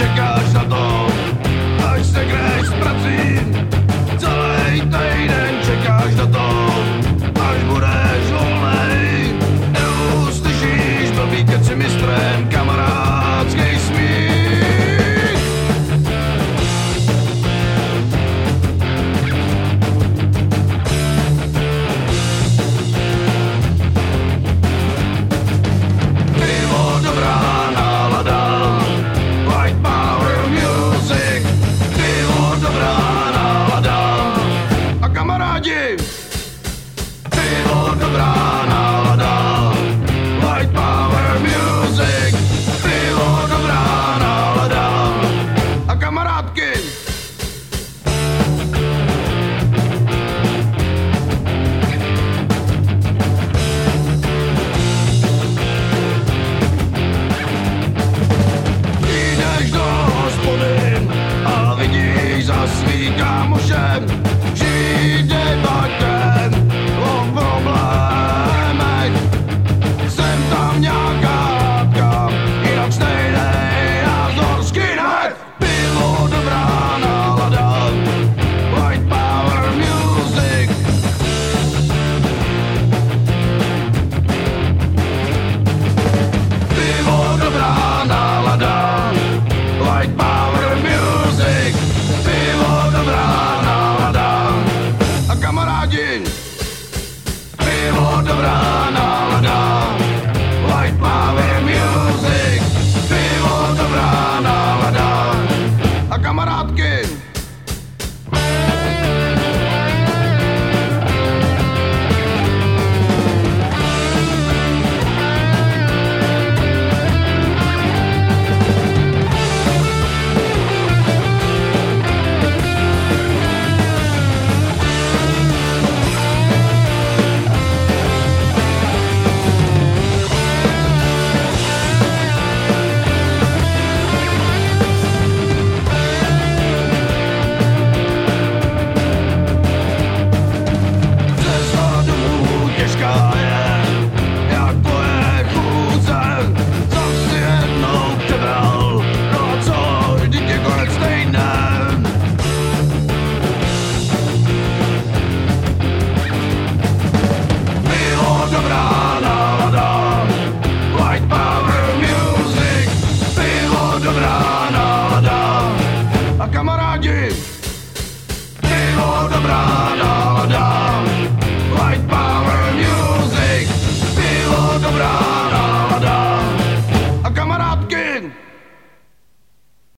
čekáš na kámošem kamarádky.